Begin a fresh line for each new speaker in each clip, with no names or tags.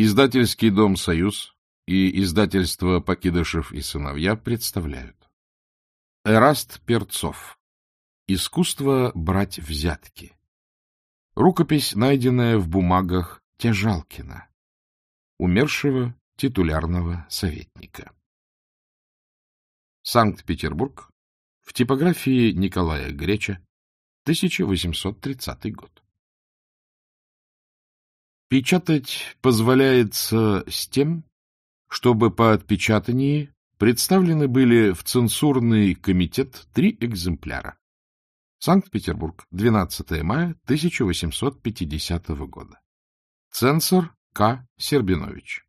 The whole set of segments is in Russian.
Издательский дом «Союз» и издательство «Покидышев и сыновья» представляют. Эраст Перцов. Искусство брать взятки. Рукопись, найденная в бумагах Тяжалкина, умершего титулярного советника. Санкт-Петербург. В типографии Николая Греча. 1830 год. Печатать позволяется с тем, чтобы по отпечатании представлены были в цензурный комитет три экземпляра. Санкт-Петербург, 12 мая 1850 года. Цензор К. Сербинович.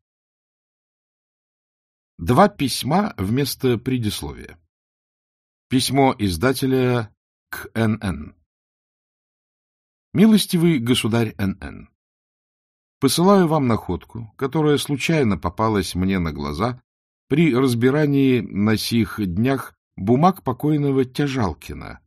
Два письма вместо предисловия. Письмо издателя к Н.Н. Милостивый государь Н.Н. Посылаю вам находку, которая случайно попалась мне на глаза при разбирании на сих днях бумаг покойного Тяжалкина.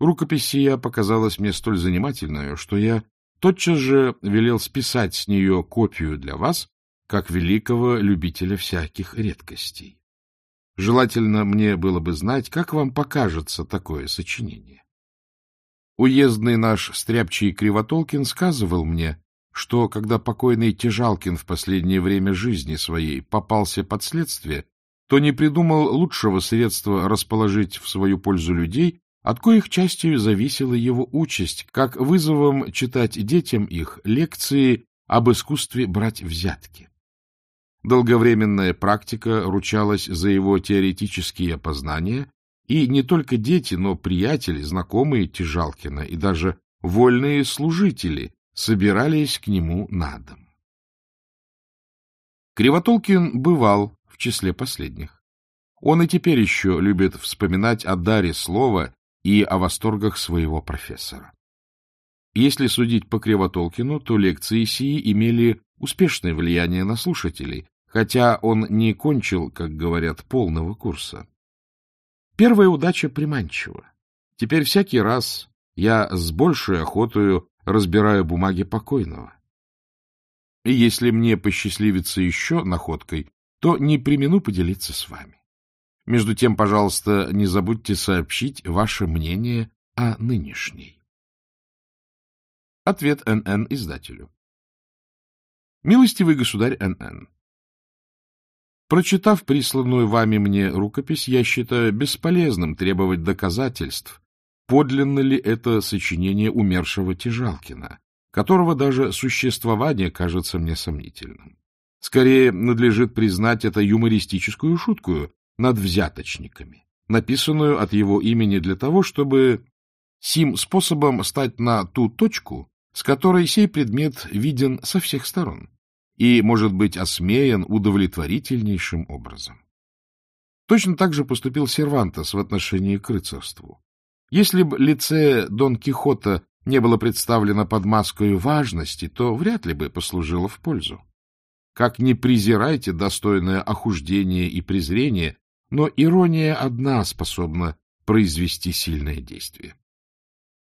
Рукопись сия показалась мне столь занимательной, что я тотчас же велел списать с нее копию для вас, как великого любителя всяких редкостей. Желательно мне было бы знать, как вам покажется такое сочинение. Уездный наш стряпчий Кривотолкин сказывал мне, что, когда покойный Тяжалкин в последнее время жизни своей попался под следствие, то не придумал лучшего средства расположить в свою пользу людей, от коих частью зависела его участь, как вызовом читать детям их лекции об искусстве брать взятки. Долговременная практика ручалась за его теоретические познания, и не только дети, но приятели, знакомые Тяжалкина и даже вольные служители собирались к нему на дом. Кривотолкин бывал в числе последних. Он и теперь еще любит вспоминать о даре слова и о восторгах своего профессора. Если судить по Кривотолкину, то лекции сии имели успешное влияние на слушателей, хотя он не кончил, как говорят, полного курса. Первая удача приманчива. Теперь всякий раз я с большей охотою разбирая бумаги покойного. И если мне посчастливится еще находкой, то не примену поделиться с вами. Между тем, пожалуйста, не забудьте сообщить ваше мнение о нынешней. Ответ НН издателю. Милостивый государь НН, прочитав присланную вами мне рукопись, я считаю бесполезным требовать доказательств, подлинно ли это сочинение умершего Тяжалкина, которого даже существование кажется мне сомнительным. Скорее надлежит признать это юмористическую шутку над взяточниками, написанную от его имени для того, чтобы сим способом стать на ту точку, с которой сей предмет виден со всех сторон и может быть осмеян удовлетворительнейшим образом. Точно так же поступил Сервантес в отношении к рыцарству. Если бы лице Дон Кихота не было представлено под маской важности, то вряд ли бы послужило в пользу. Как не презирайте достойное охуждение и презрение, но ирония одна способна произвести сильное действие.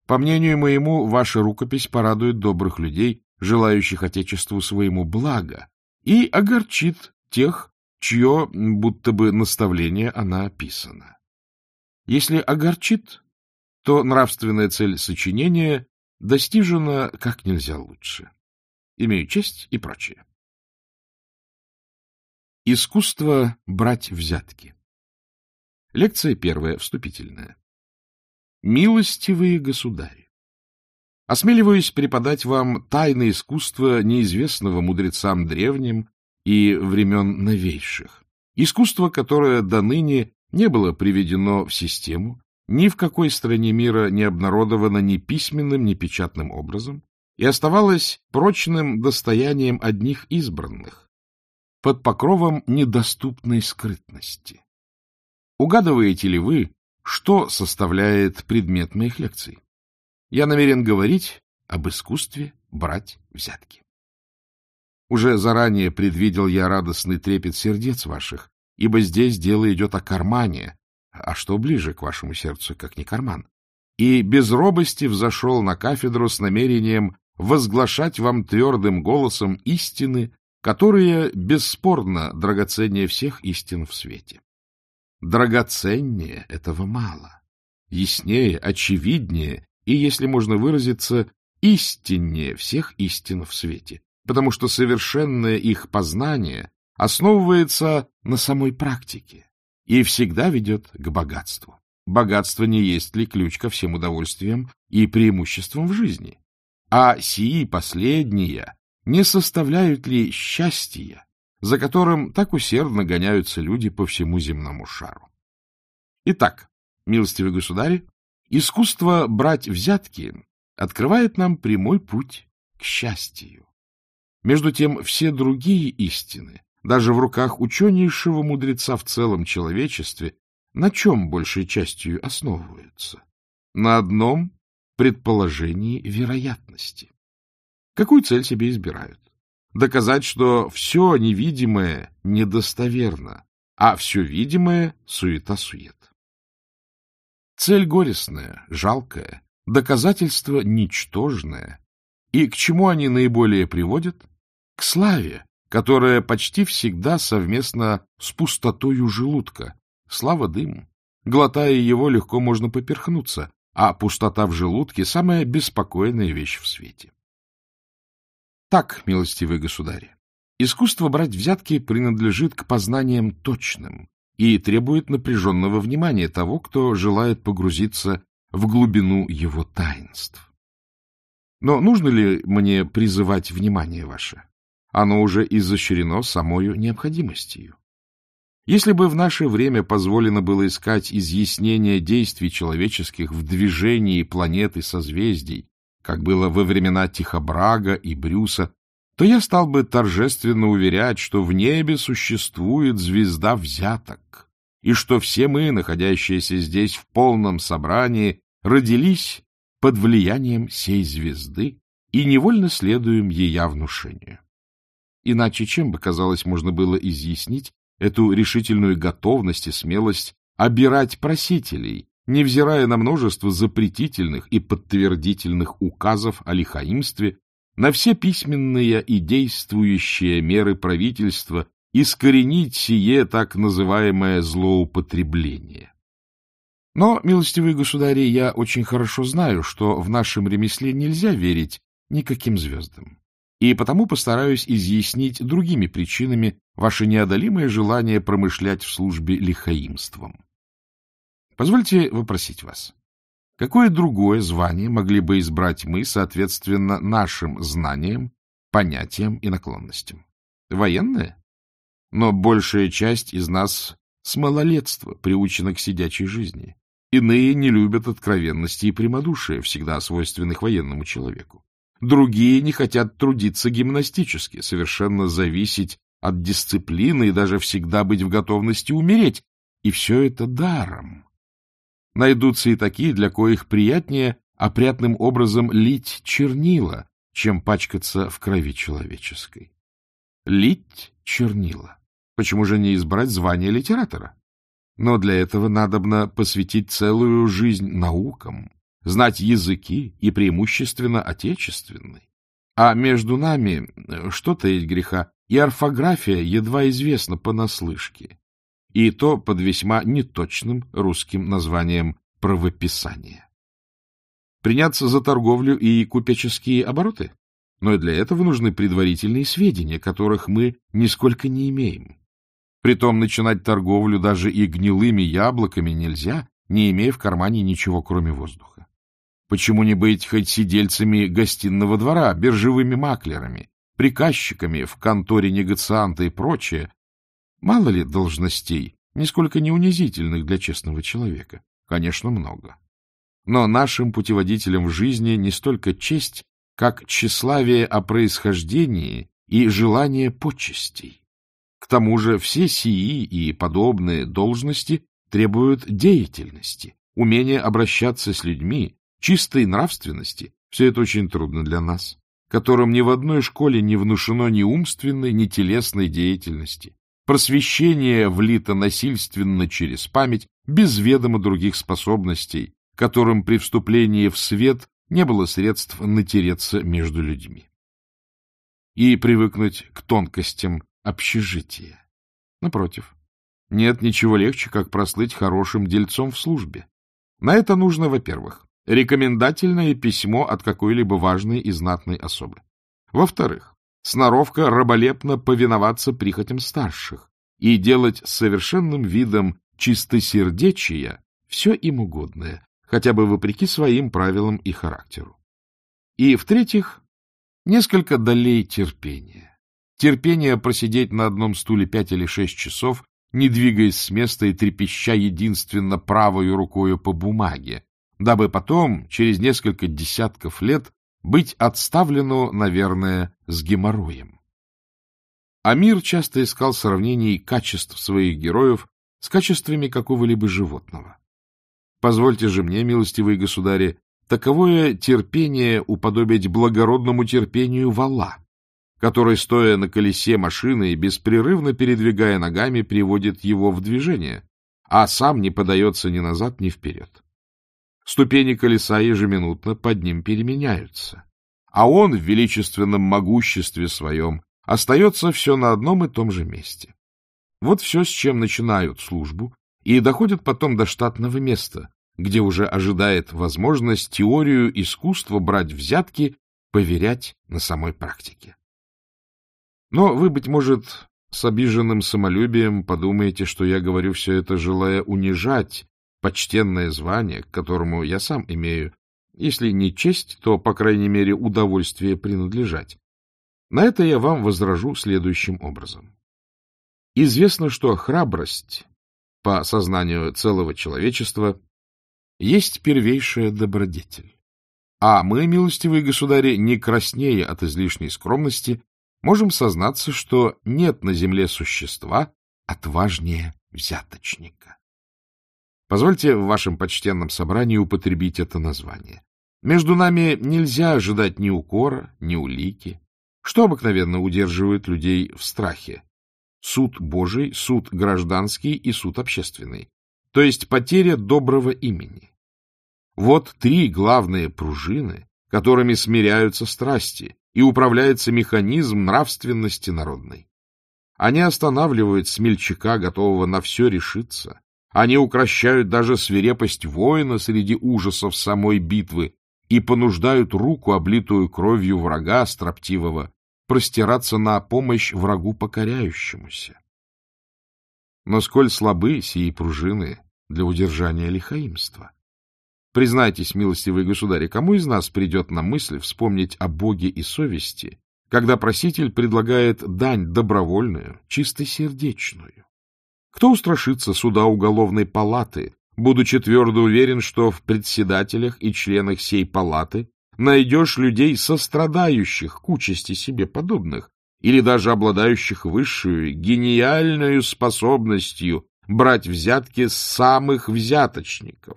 По мнению моему, ваша рукопись порадует добрых людей, желающих Отечеству своему блага, и огорчит тех, чье будто бы наставление она описана. Если огорчит, то нравственная цель сочинения достижена как нельзя лучше. Имею честь и прочее. Искусство брать взятки. Лекция первая, вступительная. Милостивые государи! Осмеливаюсь преподать вам тайное искусство неизвестного мудрецам древним и времен новейших. Искусство, которое до ныне не было приведено в систему, ни в какой стране мира не обнародовано ни письменным, ни печатным образом и оставалось прочным достоянием одних избранных, под покровом недоступной скрытности. Угадываете ли вы, что составляет предмет моих лекций? Я намерен говорить об искусстве брать взятки. Уже заранее предвидел я радостный трепет сердец ваших, ибо здесь дело идет о кармане, а что ближе к вашему сердцу, как не карман, и без робости взошел на кафедру с намерением возглашать вам твердым голосом истины, которые бесспорно драгоценнее всех истин в свете. Драгоценнее этого мало, яснее, очевиднее и, если можно выразиться, истиннее всех истин в свете, потому что совершенное их познание основывается на самой практике и всегда ведет к богатству. Богатство не есть ли ключ ко всем удовольствиям и преимуществам в жизни? А сии последние не составляют ли счастья, за которым так усердно гоняются люди по всему земному шару? Итак, милостивый государь, искусство брать взятки открывает нам прямой путь к счастью. Между тем, все другие истины, даже в руках ученейшего мудреца в целом человечестве, на чем большей частью основываются? На одном предположении вероятности. Какую цель себе избирают? Доказать, что все невидимое недостоверно, а все видимое — суета-сует. Цель горестная, жалкая, доказательство ничтожное. И к чему они наиболее приводят? К славе, которая почти всегда совместно с пустотою желудка, Слава дым. Глотая его, легко можно поперхнуться, а пустота в желудке — самая беспокойная вещь в свете. Так, милостивые государи, искусство брать взятки принадлежит к познаниям точным и требует напряженного внимания того, кто желает погрузиться в глубину его таинств. Но нужно ли мне призывать внимание ваше? Оно уже изощрено самою необходимостью. Если бы в наше время позволено было искать изъяснение действий человеческих в движении планет и созвездий, как было во времена Тихобрага и Брюса, то я стал бы торжественно уверять, что в небе существует звезда взяток, и что все мы, находящиеся здесь в полном собрании, родились под влиянием сей звезды и невольно следуем ее внушению. Иначе чем бы, казалось, можно было изъяснить эту решительную готовность и смелость обирать просителей, невзирая на множество запретительных и подтвердительных указов о лихаимстве, на все письменные и действующие меры правительства искоренить сие так называемое злоупотребление. Но, милостивые государи, я очень хорошо знаю, что в нашем ремесле нельзя верить никаким звездам и потому постараюсь изъяснить другими причинами ваше неодолимое желание промышлять в службе лихаимством. Позвольте вопросить вас, какое другое звание могли бы избрать мы, соответственно, нашим знаниям, понятиям и наклонностям? Военное? Но большая часть из нас с малолетства приучена к сидячей жизни. Иные не любят откровенности и прямодушия, всегда свойственных военному человеку. Другие не хотят трудиться гимнастически, совершенно зависеть от дисциплины и даже всегда быть в готовности умереть. И все это даром. Найдутся и такие, для коих приятнее опрятным образом лить чернила, чем пачкаться в крови человеческой. Лить чернила. Почему же не избрать звание литератора? Но для этого надобно посвятить целую жизнь наукам, знать языки и преимущественно отечественный. А между нами, что-то есть греха, и орфография едва известна понаслышке, и то под весьма неточным русским названием правописания. Приняться за торговлю и купеческие обороты? Но и для этого нужны предварительные сведения, которых мы нисколько не имеем. Притом начинать торговлю даже и гнилыми яблоками нельзя, не имея в кармане ничего, кроме воздуха. Почему не быть хоть сидельцами гостиного двора, биржевыми маклерами, приказчиками в конторе негацианта и прочее? Мало ли должностей, нисколько не унизительных для честного человека? Конечно, много. Но нашим путеводителем в жизни не столько честь, как тщеславие о происхождении и желание почестей. К тому же все сии и подобные должности требуют деятельности, умения обращаться с людьми, чистой нравственности, все это очень трудно для нас, которым ни в одной школе не внушено ни умственной, ни телесной деятельности. Просвещение влито насильственно через память, без ведома других способностей, которым при вступлении в свет не было средств натереться между людьми. и привыкнуть к тонкостям общежития. Напротив, нет ничего легче, как прослыть хорошим дельцом в службе. На это нужно, во-первых, рекомендательное письмо от какой-либо важной и знатной особы. Во-вторых, сноровка раболепно повиноваться прихотям старших и делать совершенным видом чистосердечия все им угодное, хотя бы вопреки своим правилам и характеру. И, в-третьих, несколько долей терпения. Терпение просидеть на одном стуле пять или шесть часов, не двигаясь с места и трепеща единственно правой рукою по бумаге, дабы потом, через несколько десятков лет, быть отставлену, наверное, с геморроем. Амир часто искал сравнений качеств своих героев с качествами какого-либо животного. Позвольте же мне, милостивые государи, таковое терпение уподобить благородному терпению вала, который, стоя на колесе машины и беспрерывно передвигая ногами, приводит его в движение, а сам не подается ни назад, ни вперед. Ступени колеса ежеминутно под ним переменяются, а он в величественном могуществе своем остается все на одном и том же месте. Вот все, с чем начинают службу, и доходят потом до штатного места, где уже ожидает возможность теорию искусства брать взятки, поверять на самой практике. Но вы, быть может, с обиженным самолюбием подумаете, что я говорю все это, желая унижать почтенное звание, к которому я сам имею, если не честь, то, по крайней мере, удовольствие принадлежать. На это я вам возражу следующим образом. Известно, что храбрость, по сознанию целого человечества, есть первейшая добродетель. А мы, милостивые государи, не краснее от излишней скромности, можем сознаться, что нет на земле существа отважнее взяточника. Позвольте в вашем почтенном собрании употребить это название. Между нами нельзя ожидать ни укора, ни улики. Что обыкновенно удерживает людей в страхе? Суд Божий, суд гражданский и суд общественный. То есть потеря доброго имени. Вот три главные пружины, которыми смиряются страсти и управляется механизм нравственности народной. Они останавливают смельчака, готового на все решиться, они укращают даже свирепость воина среди ужасов самой битвы и понуждают руку, облитую кровью врага строптивого, простираться на помощь врагу покоряющемуся. Но сколь слабы сии пружины для удержания лихаимства? Признайтесь, милостивые государи, кому из нас придет на мысль вспомнить о Боге и совести, когда проситель предлагает дань добровольную, чистосердечную? Кто устрашится суда уголовной палаты, будучи твердо уверен, что в председателях и членах сей палаты найдешь людей, сострадающих к участи себе подобных, или даже обладающих высшую, гениальную способностью брать взятки с самых взяточников.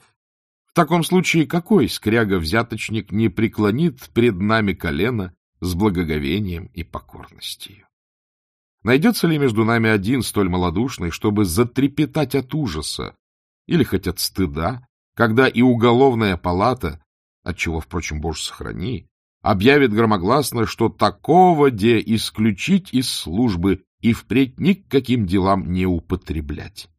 В таком случае какой скряга-взяточник не преклонит пред нами колено с благоговением и покорностью? Найдется ли между нами один столь малодушный, чтобы затрепетать от ужаса или хоть от стыда, когда и уголовная палата, отчего, впрочем, Боже сохрани, объявит громогласно, что такого де исключить из службы и впредь ни делам не употреблять?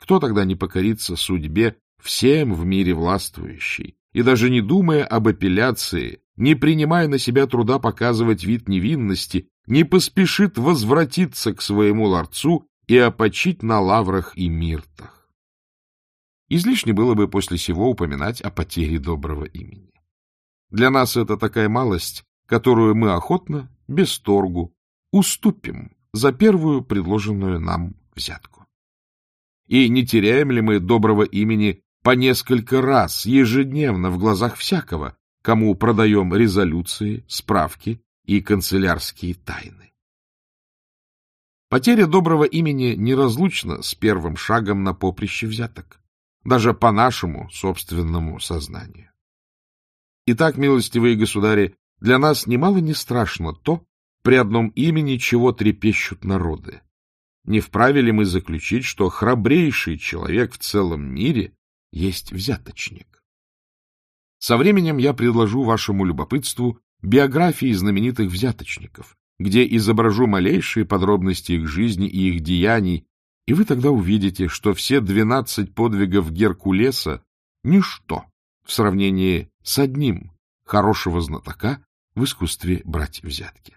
Кто тогда не покорится судьбе всем в мире властвующей, и даже не думая об апелляции, не принимая на себя труда показывать вид невинности, не поспешит возвратиться к своему ларцу и опочить на лаврах и миртах. Излишне было бы после сего упоминать о потере доброго имени. Для нас это такая малость, которую мы охотно, без торгу, уступим за первую предложенную нам взятку. И не теряем ли мы доброго имени по несколько раз ежедневно в глазах всякого, кому продаем резолюции, справки и канцелярские тайны. Потеря доброго имени неразлучна с первым шагом на поприще взяток, даже по нашему собственному сознанию. Итак, милостивые государи, для нас немало не страшно то, при одном имени чего трепещут народы. Не вправе ли мы заключить, что храбрейший человек в целом мире есть взяточник? Со временем я предложу вашему любопытству биографии знаменитых взяточников, где изображу малейшие подробности их жизни и их деяний, и вы тогда увидите, что все двенадцать подвигов Геркулеса — ничто в сравнении с одним хорошего знатока в искусстве брать взятки.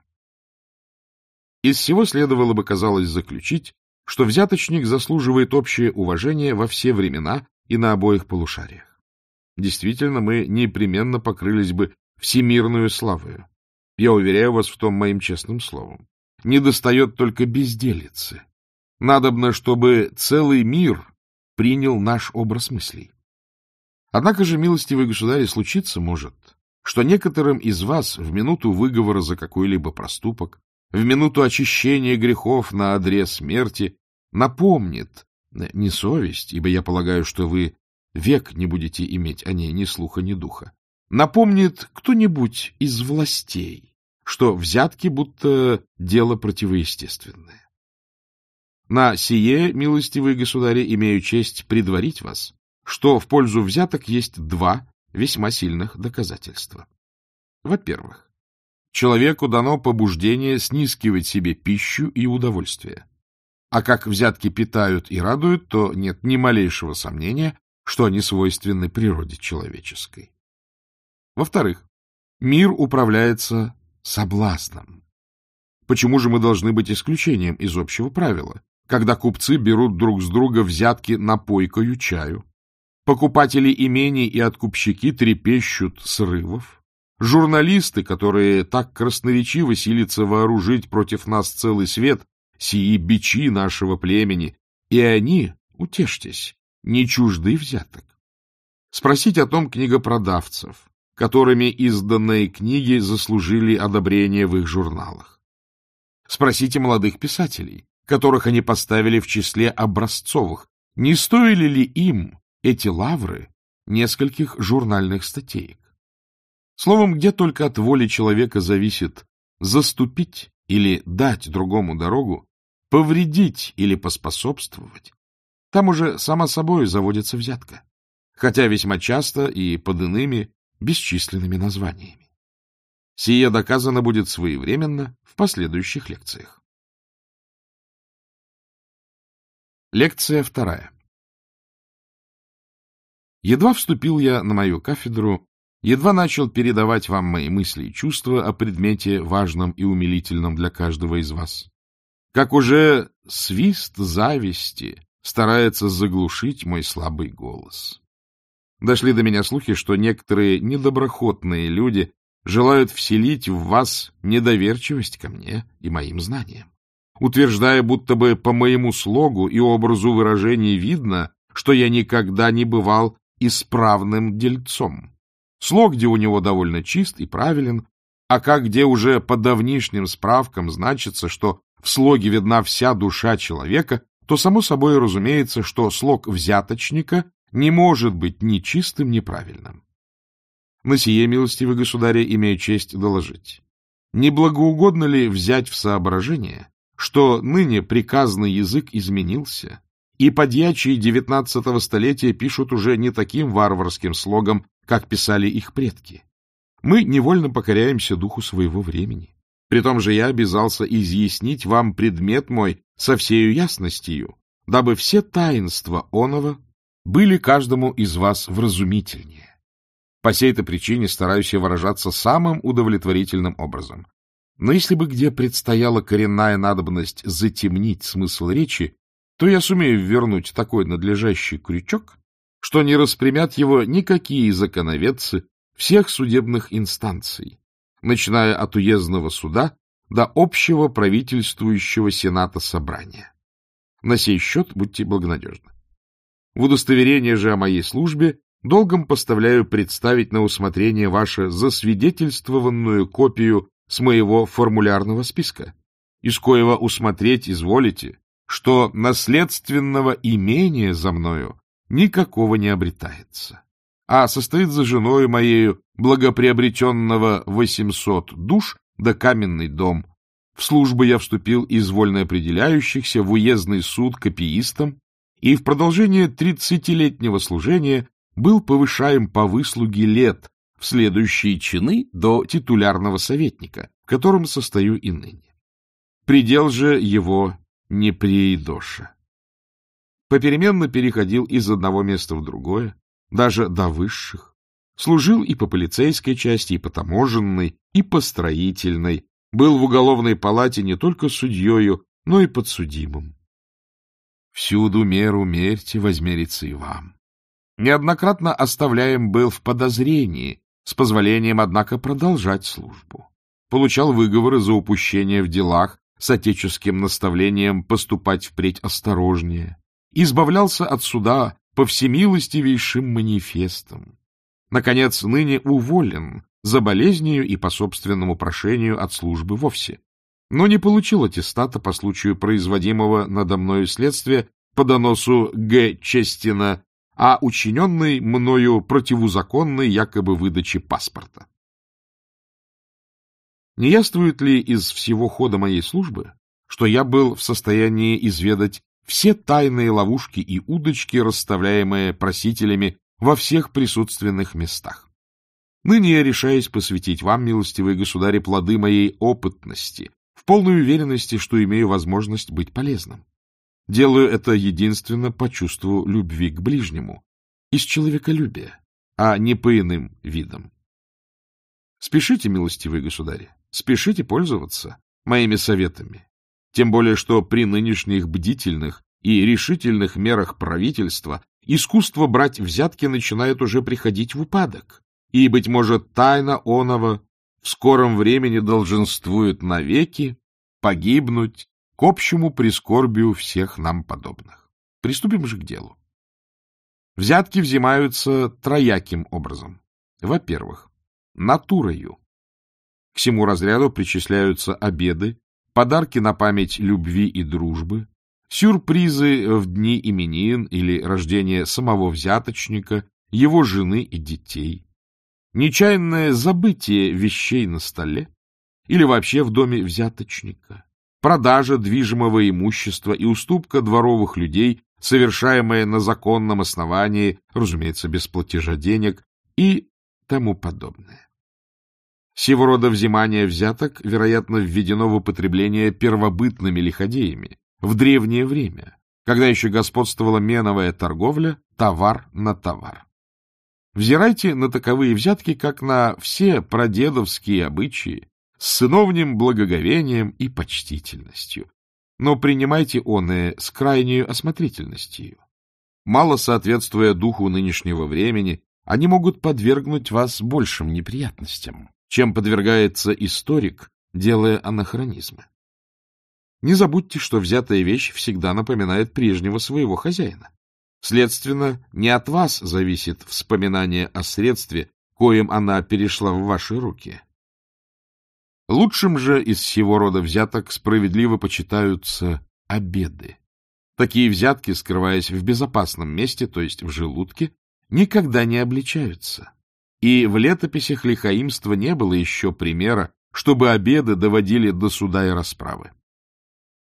Из всего следовало бы, казалось, заключить, что взяточник заслуживает общее уважение во все времена и на обоих полушариях. Действительно, мы непременно покрылись бы всемирную славою. Я уверяю вас в том моим честным словом. Не достает только безделицы. Надобно, чтобы целый мир принял наш образ мыслей. Однако же, милостивый государь, случиться может, что некоторым из вас в минуту выговора за какой-либо проступок, в минуту очищения грехов на адрес смерти напомнит не совесть, ибо я полагаю, что вы век не будете иметь о ней ни слуха, ни духа, напомнит кто-нибудь из властей, что взятки будто дело противоестественное. На сие, милостивые государи, имею честь предварить вас, что в пользу взяток есть два весьма сильных доказательства. Во-первых, человеку дано побуждение снискивать себе пищу и удовольствие. А как взятки питают и радуют, то нет ни малейшего сомнения, что они свойственны природе человеческой. Во-вторых, мир управляется соблазном. Почему же мы должны быть исключением из общего правила, когда купцы берут друг с друга взятки напойкою чаю, Покупатели имений и откупщики трепещут срывов. Журналисты, которые так красноречиво силятся вооружить против нас целый свет, сии бичи нашего племени, и они, утешьтесь, не чужды взяток. Спросить о том книгопродавцев, которыми изданные книги заслужили одобрение в их журналах. Спросите молодых писателей, которых они поставили в числе образцовых, не стоили ли им эти лавры нескольких журнальных статей. Словом, где только от воли человека зависит заступить или дать другому дорогу, повредить или поспособствовать, там уже само собой заводится взятка, хотя весьма часто и под иными бесчисленными названиями. Сие доказано будет своевременно в последующих лекциях. Лекция вторая. Едва вступил я на мою кафедру, едва начал передавать вам мои мысли и чувства о предмете важном и умилительном для каждого из вас. Как уже свист зависти старается заглушить мой слабый голос. Дошли до меня слухи, что некоторые недоброхотные люди желают вселить в вас недоверчивость ко мне и моим знаниям, утверждая, будто бы по моему слогу и образу выражения видно, что я никогда не бывал исправным дельцом. Слог, где у него довольно чист и правилен, а как где уже по давнишним справкам значится, что в слоге видна вся душа человека, то само собой разумеется, что слог взяточника не может быть ни чистым, ни правильным. На сие, милостивый государя, имею честь доложить. Не благоугодно ли взять в соображение, что ныне приказный язык изменился, и подьячие девятнадцатого столетия пишут уже не таким варварским слогом, как писали их предки. Мы невольно покоряемся духу своего времени. При том же я обязался изъяснить вам предмет мой со всею ясностью, дабы все таинства оного были каждому из вас вразумительнее. По сей-то причине стараюсь я выражаться самым удовлетворительным образом. Но если бы где предстояла коренная надобность затемнить смысл речи, то я сумею вернуть такой надлежащий крючок, что не распрямят его никакие законоведцы всех судебных инстанций, начиная от уездного суда до общего правительствующего сената собрания. На сей счет будьте благонадежны. В удостоверение же о моей службе долгом поставляю представить на усмотрение ваше засвидетельствованную копию с моего формулярного списка, из коего усмотреть изволите, что наследственного имения за мною никакого не обретается, а состоит за женою моею благоприобретенного восемьсот душ да каменный дом. В службу я вступил из вольно определяющихся в уездный суд копиистом и в продолжение тридцатилетнего служения был повышаем по выслуге лет в следующие чины до титулярного советника, в котором состою и ныне. Предел же его не приидоша. Попеременно переходил из одного места в другое, даже до высших. Служил и по полицейской части, и по таможенной, и по строительной. Был в уголовной палате не только судьею, но и подсудимым. Всюду меру мерьте, возмерится и вам. Неоднократно оставляем был в подозрении, с позволением, однако, продолжать службу. Получал выговоры за упущение в делах с отеческим наставлением поступать впредь осторожнее. Избавлялся от суда по всемилостивейшим манифестам. Наконец, ныне уволен за болезнью и по собственному прошению от службы вовсе, но не получил аттестата по случаю производимого надо мною следствия по доносу Г. Честина а учиненной мною противозаконной якобы выдачи паспорта. Не яствует ли из всего хода моей службы, что я был в состоянии изведать все тайные ловушки и удочки, расставляемые просителями во всех присутственных местах? Ныне я решаюсь посвятить вам, милостивые государи, плоды моей опытности, в полной уверенности, что имею возможность быть полезным. Делаю это единственно по чувству любви к ближнему, из человеколюбия, а не по иным видам. Спешите, милостивые государи, спешите пользоваться моими советами, тем более что при нынешних бдительных и решительных мерах правительства искусство брать взятки начинает уже приходить в упадок, и, быть может, тайна оного в скором времени долженствует навеки погибнуть к общему прискорбию всех нам подобных. Приступим же к делу. Взятки взимаются трояким образом. Во-первых, натурою. К всему разряду причисляются обеды, подарки на память любви и дружбы, сюрпризы в дни именин или рождения самого взяточника, его жены и детей, нечаянное забытие вещей на столе или вообще в доме взяточника, продажа движимого имущества и уступка дворовых людей, совершаемая на законном основании, разумеется, без платежа денег, и тому подобное. Сего рода взимание взяток, вероятно, введено в употребление первобытными лиходеями в древнее время, когда еще господствовала меновая торговля товар на товар. Взирайте на таковые взятки, как на все прадедовские обычаи, с сыновним благоговением и почтительностью. Но принимайте оное с крайней осмотрительностью. Мало соответствуя духу нынешнего времени, они могут подвергнуть вас большим неприятностям, чем подвергается историк, делая анахронизмы. Не забудьте, что взятая вещь всегда напоминает прежнего своего хозяина. Следственно, не от вас зависит вспоминание о средстве, коим она перешла в ваши руки, Лучшим же из всего рода взяток справедливо почитаются обеды. Такие взятки, скрываясь в безопасном месте, то есть в желудке, никогда не обличаются. И в летописях лихаимства не было еще примера, чтобы обеды доводили до суда и расправы.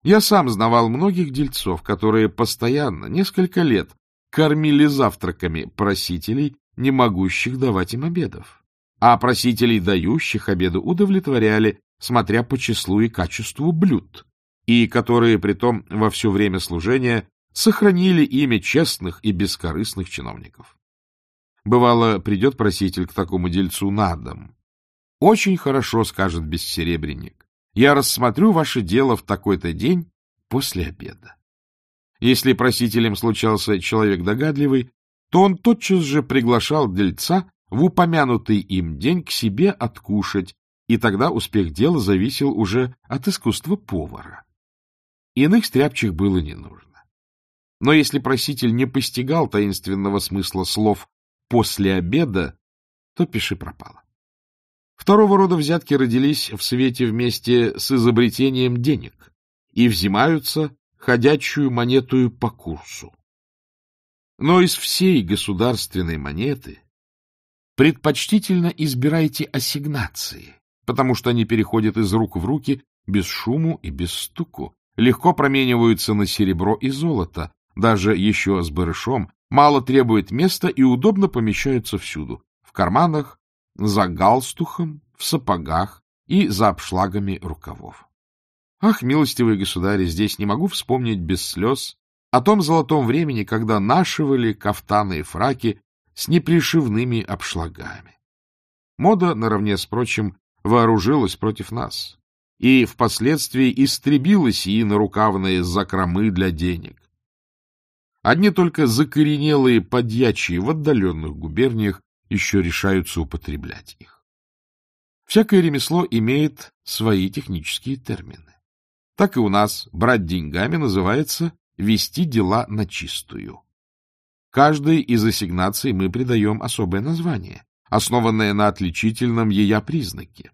Я сам знавал многих дельцов, которые постоянно, несколько лет, кормили завтраками просителей, не могущих давать им обедов а просителей, дающих обеду, удовлетворяли, смотря по числу и качеству блюд, и которые, притом, во все время служения сохранили имя честных и бескорыстных чиновников. Бывало, придет проситель к такому дельцу на дом. Очень хорошо, скажет бессеребренник. Я рассмотрю ваше дело в такой-то день после обеда. Если просителем случался человек догадливый, то он тотчас же приглашал дельца в упомянутый им день к себе откушать, и тогда успех дела зависел уже от искусства повара. Иных стряпчих было не нужно. Но если проситель не постигал таинственного смысла слов «после обеда», то пиши пропало. Второго рода взятки родились в свете вместе с изобретением денег и взимаются ходячую монетую по курсу. Но из всей государственной монеты Предпочтительно избирайте ассигнации, потому что они переходят из рук в руки без шуму и без стуку, легко промениваются на серебро и золото, даже еще с барышом, мало требует места и удобно помещаются всюду, в карманах, за галстухом, в сапогах и за обшлагами рукавов. Ах, милостивые государи, здесь не могу вспомнить без слез о том золотом времени, когда нашивали кафтаны и фраки с непришивными обшлагами. Мода, наравне с прочим, вооружилась против нас и впоследствии истребила сии нарукавные закромы для денег. Одни только закоренелые подьячие в отдаленных губерниях еще решаются употреблять их. Всякое ремесло имеет свои технические термины. Так и у нас брать деньгами называется вести дела на чистую. Каждой из ассигнаций мы придаем особое название, основанное на отличительном ее признаке.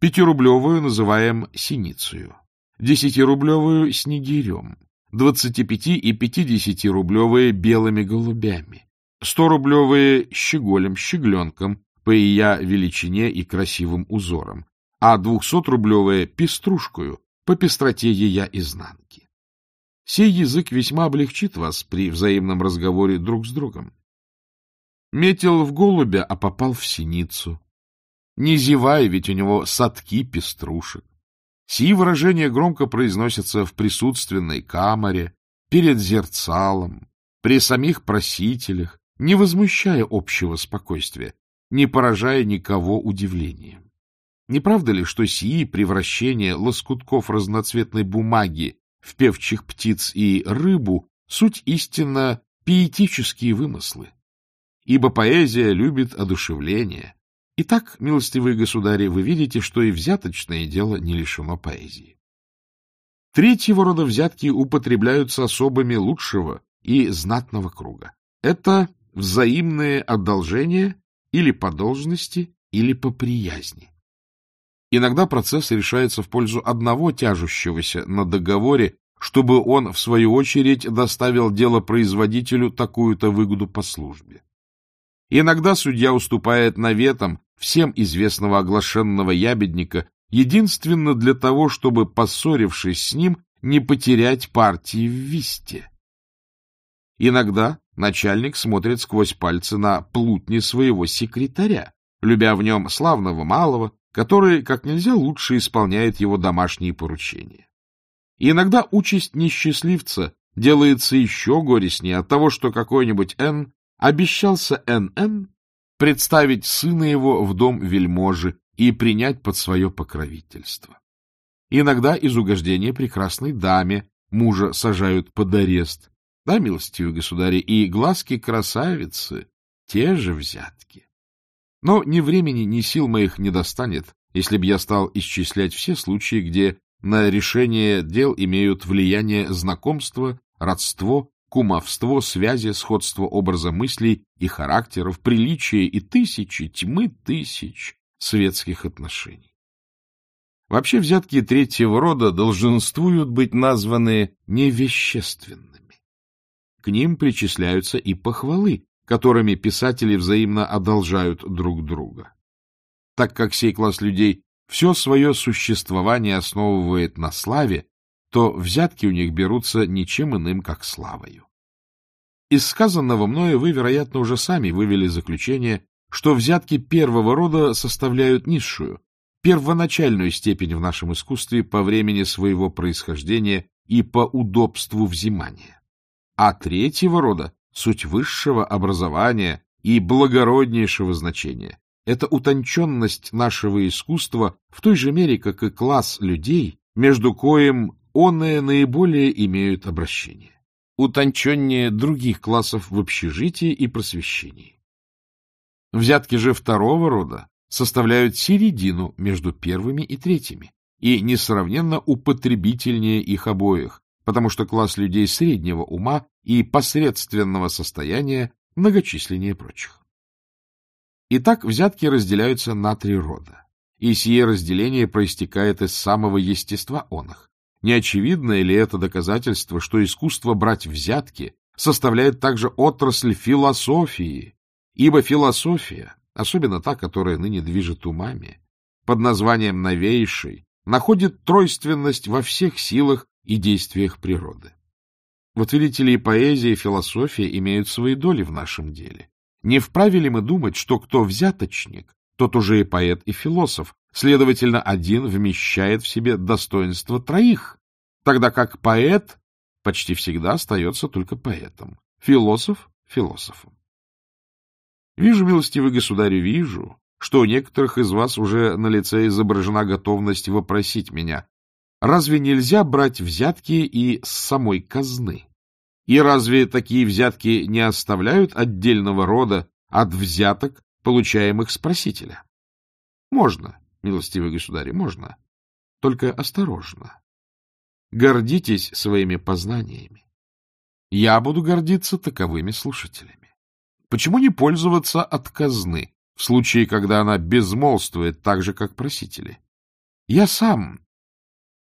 Пятирублевую называем синицею, десятирублевую — снегирем, двадцатипяти и пятидесятирублевые — белыми голубями, сторублевые — щеголем, щегленком, по ее величине и красивым узорам, а двухсотрублевые — пеструшкою, по пестроте ее изнанки. Сей язык весьма облегчит вас при взаимном разговоре друг с другом. Метил в голубя, а попал в синицу. Не зевай, ведь у него садки пеструшек. Сии выражения громко произносятся в присутственной камере, перед зерцалом, при самих просителях, не возмущая общего спокойствия, не поражая никого удивлением. Не правда ли, что сии превращения лоскутков разноцветной бумаги в певчих птиц и рыбу суть истинно пиетические вымыслы? Ибо поэзия любит одушевление, Итак, милостивые государи, вы видите, что и взяточное дело не лишено поэзии. Третьего рода взятки употребляются особыми лучшего и знатного круга. Это взаимные одолжения или по должности, или по приязни. Иногда процесс решается в пользу одного тяжущегося на договоре, чтобы он, в свою очередь, доставил дело производителю такую-то выгоду по службе. Иногда судья уступает наветам всем известного оглашенного ябедника единственно для того, чтобы, поссорившись с ним, не потерять партии в висте. Иногда начальник смотрит сквозь пальцы на плутни своего секретаря, любя в нем славного малого, который как нельзя лучше исполняет его домашние поручения. И иногда участь несчастливца делается еще горестнее от того, что какой-нибудь Н обещался НН представить сына его в дом вельможи и принять под свое покровительство. Иногда из угождения прекрасной даме мужа сажают под арест. Да, милостивые государи, и глазки красавицы — те же взятки. Но ни времени, ни сил моих не достанет, если б я стал исчислять все случаи, где на решение дел имеют влияние знакомство, родство кумовство, связи, сходство образа мыслей и характеров, приличия и тысячи, тьмы тысяч светских отношений. Вообще взятки третьего рода долженствуют быть названы невещественными. К ним причисляются и похвалы, которыми писатели взаимно одолжают друг друга. Так как сей класс людей все свое существование основывает на славе, то взятки у них берутся ничем иным, как славою. Из сказанного мною вы, вероятно, уже сами вывели заключение, что взятки первого рода составляют низшую, первоначальную степень в нашем искусстве по времени своего происхождения и по удобству взимания. А третьего рода — суть высшего образования и благороднейшего значения. Это утонченность нашего искусства в той же мере, как и класс людей, между коим оные наиболее имеют обращение, утонченнее других классов в общежитии и просвещении. Взятки же второго рода составляют середину между первыми и третьими и несравненно употребительнее их обоих, потому что класс людей среднего ума и посредственного состояния многочисленнее прочих. Итак, взятки разделяются на три рода, и сие разделение проистекает из самого естества оных, не очевидно ли это доказательство, что искусство брать взятки составляет также отрасль философии, ибо философия, особенно та, которая ныне движет умами, под названием новейшей, находит тройственность во всех силах и действиях природы. Вот видите ли, поэзия и философия имеют свои доли в нашем деле. Не вправе ли мы думать, что кто взяточник, тот уже и поэт, и философ. Следовательно, один вмещает в себе достоинство троих, тогда как поэт почти всегда остается только поэтом, философ — философом. Вижу, милостивый государь, вижу, что у некоторых из вас уже на лице изображена готовность вопросить меня, разве нельзя брать взятки и с самой казны? И разве такие взятки не оставляют отдельного рода от взяток, получаемых с просителя? Можно, милостивый государь, можно. Только осторожно. Гордитесь своими познаниями. Я буду гордиться таковыми слушателями. Почему не пользоваться от казны, в случае, когда она безмолвствует так же, как просители? Я сам.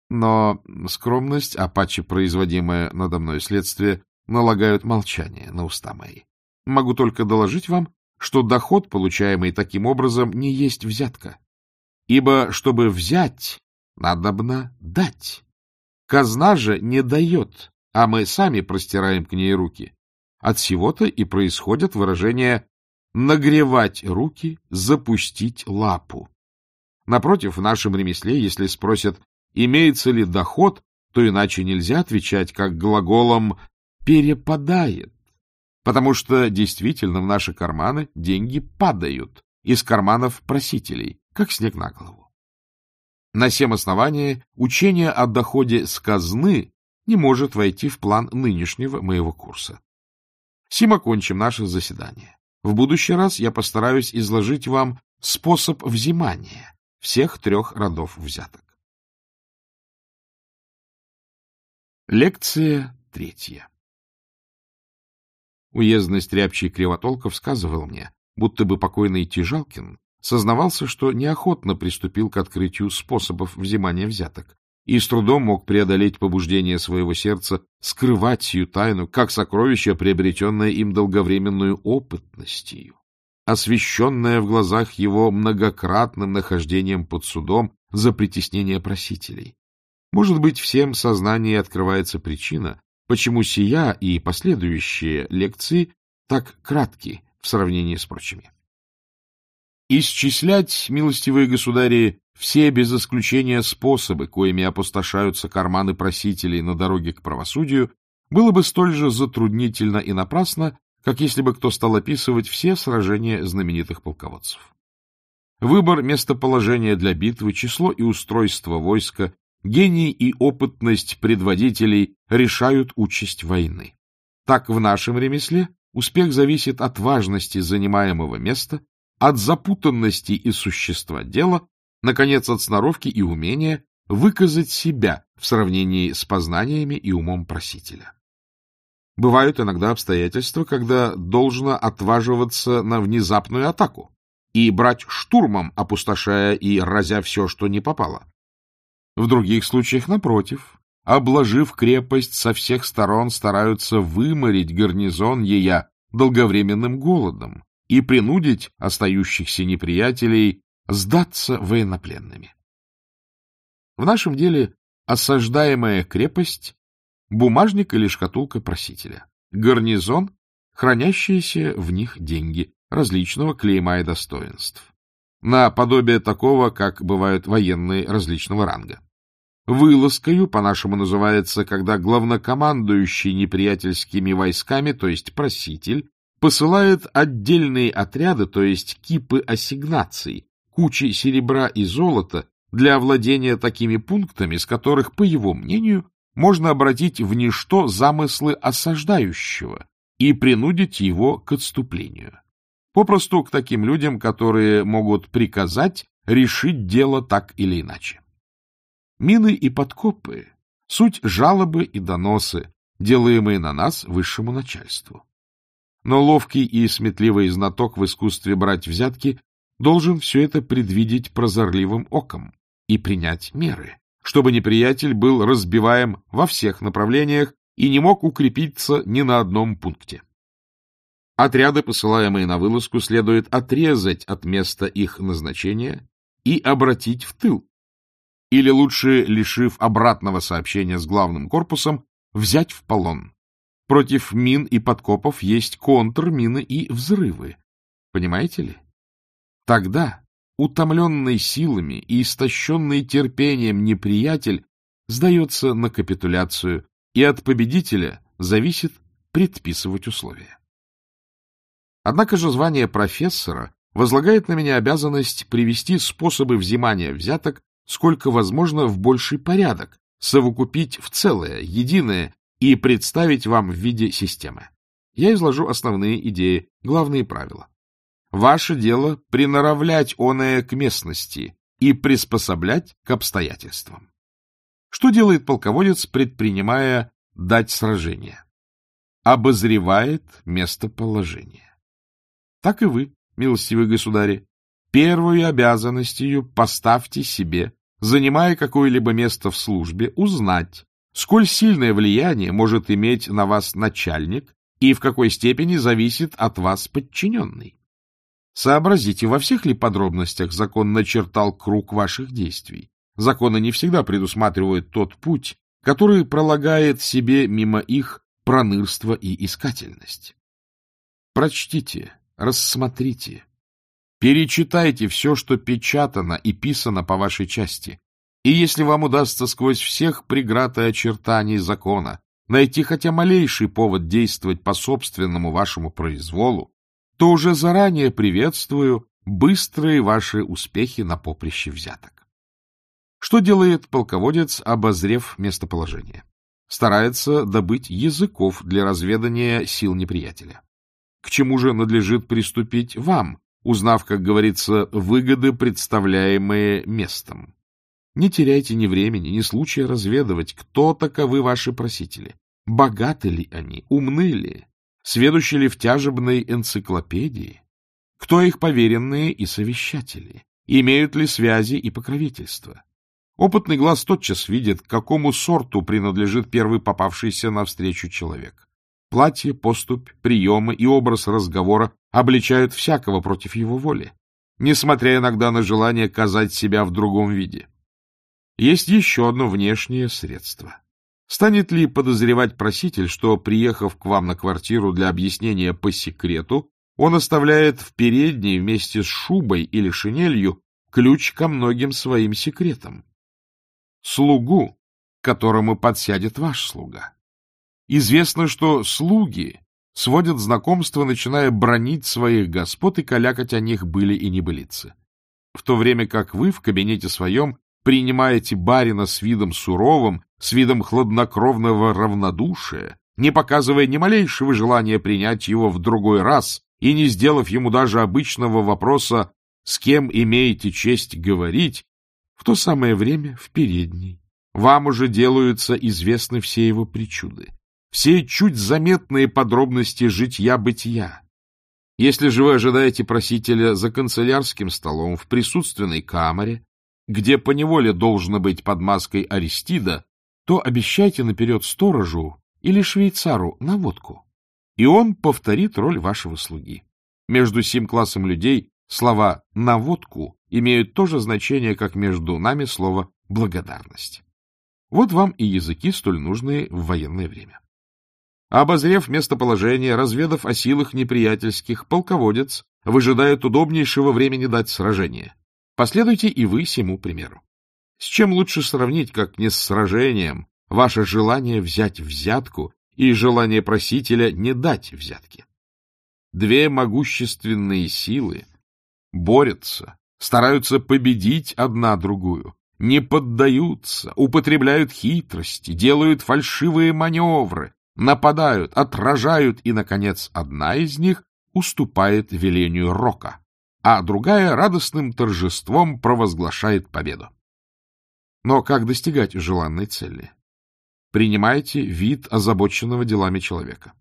Но скромность, а паче производимое надо мной следствие, налагают молчание на уста мои. Могу только доложить вам, что доход, получаемый таким образом, не есть взятка. Ибо, чтобы взять, надобно дать. Казна же не дает, а мы сами простираем к ней руки. От всего-то и происходят выражения «нагревать руки», «запустить лапу». Напротив, в нашем ремесле, если спросят, имеется ли доход, то иначе нельзя отвечать как глаголом «перепадает», потому что действительно в наши карманы деньги падают из карманов просителей, как снег на голову. На всем основании учение о доходе с казны не может войти в план нынешнего моего курса. Сим окончим наше заседание. В будущий раз я постараюсь изложить вам способ взимания всех трех родов взяток. Лекция третья Уездный стряпчий Кривотолков сказывал мне, будто бы покойный Тижалкин сознавался, что неохотно приступил к открытию способов взимания взяток и с трудом мог преодолеть побуждение своего сердца скрывать сию тайну, как сокровище, приобретенное им долговременную опытностью, освещенное в глазах его многократным нахождением под судом за притеснение просителей. Может быть, всем сознании открывается причина, почему сия и последующие лекции так кратки в сравнении с прочими. Исчислять, милостивые государи, все без исключения способы, коими опустошаются карманы просителей на дороге к правосудию, было бы столь же затруднительно и напрасно, как если бы кто стал описывать все сражения знаменитых полководцев. Выбор местоположения для битвы, число и устройство войска, гений и опытность предводителей решают участь войны. Так в нашем ремесле успех зависит от важности занимаемого места, от запутанности и существа дела, наконец, от сноровки и умения выказать себя в сравнении с познаниями и умом просителя. Бывают иногда обстоятельства, когда должно отваживаться на внезапную атаку и брать штурмом, опустошая и разя все, что не попало. В других случаях, напротив, обложив крепость со всех сторон, стараются выморить гарнизон ея долговременным голодом, и принудить остающихся неприятелей сдаться военнопленными. В нашем деле осаждаемая крепость — бумажник или шкатулка просителя, гарнизон — хранящиеся в них деньги различного клейма и достоинств, на подобие такого, как бывают военные различного ранга. Вылазкою, по-нашему называется, когда главнокомандующий неприятельскими войсками, то есть проситель, посылает отдельные отряды, то есть кипы ассигнаций, кучи серебра и золота для овладения такими пунктами, с которых, по его мнению, можно обратить в ничто замыслы осаждающего и принудить его к отступлению. Попросту к таким людям, которые могут приказать решить дело так или иначе. Мины и подкопы — суть жалобы и доносы, делаемые на нас высшему начальству. Но ловкий и сметливый знаток в искусстве брать взятки должен все это предвидеть прозорливым оком и принять меры, чтобы неприятель был разбиваем во всех направлениях и не мог укрепиться ни на одном пункте. Отряды, посылаемые на вылазку, следует отрезать от места их назначения и обратить в тыл. Или лучше, лишив обратного сообщения с главным корпусом, взять в полон. Против мин и подкопов есть контрмины и взрывы. Понимаете ли? Тогда утомленный силами и истощенный терпением неприятель сдается на капитуляцию, и от победителя зависит предписывать условия. Однако же звание профессора возлагает на меня обязанность привести способы взимания взяток сколько возможно в больший порядок, совокупить в целое, единое и представить вам в виде системы. Я изложу основные идеи, главные правила. Ваше дело — приноравлять оное к местности и приспособлять к обстоятельствам. Что делает полководец, предпринимая дать сражение? Обозревает местоположение. Так и вы, милостивые государи, первую обязанностью поставьте себе, занимая какое-либо место в службе, узнать, сколь сильное влияние может иметь на вас начальник и в какой степени зависит от вас подчиненный. Сообразите, во всех ли подробностях закон начертал круг ваших действий. Законы не всегда предусматривают тот путь, который пролагает себе мимо их пронырство и искательность. Прочтите, рассмотрите, перечитайте все, что печатано и писано по вашей части, и если вам удастся сквозь всех преград и очертаний закона найти хотя малейший повод действовать по собственному вашему произволу, то уже заранее приветствую быстрые ваши успехи на поприще взяток. Что делает полководец, обозрев местоположение? Старается добыть языков для разведания сил неприятеля. К чему же надлежит приступить вам, узнав, как говорится, выгоды, представляемые местом? Не теряйте ни времени, ни случая разведывать, кто таковы ваши просители, богаты ли они, умны ли, сведущи ли в тяжебной энциклопедии, кто их поверенные и совещатели, имеют ли связи и покровительство. Опытный глаз тотчас видит, к какому сорту принадлежит первый попавшийся навстречу человек. Платье, поступь, приемы и образ разговора обличают всякого против его воли, несмотря иногда на желание казать себя в другом виде. Есть еще одно внешнее средство. Станет ли подозревать проситель, что, приехав к вам на квартиру для объяснения по секрету, он оставляет в передней вместе с шубой или шинелью ключ ко многим своим секретам? Слугу, которому подсядет ваш слуга. Известно, что слуги сводят знакомства, начиная бронить своих господ и калякать о них были и небылицы. В то время как вы в кабинете своем принимаете барина с видом суровым, с видом хладнокровного равнодушия, не показывая ни малейшего желания принять его в другой раз и не сделав ему даже обычного вопроса «С кем имеете честь говорить?», в то самое время в передней. Вам уже делаются известны все его причуды, все чуть заметные подробности житья-бытия. Если же вы ожидаете просителя за канцелярским столом в присутственной камере, где поневоле должно быть под маской Аристида, то обещайте наперед сторожу или швейцару наводку, и он повторит роль вашего слуги. Между сим классом людей слова «наводку» имеют то же значение, как между нами слово «благодарность». Вот вам и языки, столь нужные в военное время. Обозрев местоположение, разведав о силах неприятельских, полководец выжидает удобнейшего времени дать сражение. Последуйте и вы сему примеру. С чем лучше сравнить, как не с сражением, ваше желание взять взятку и желание просителя не дать взятки? Две могущественные силы борются, стараются победить одна другую, не поддаются, употребляют хитрости, делают фальшивые маневры, нападают, отражают, и, наконец, одна из них уступает велению Рока а другая радостным торжеством провозглашает победу. Но как достигать желанной цели? Принимайте вид озабоченного делами человека.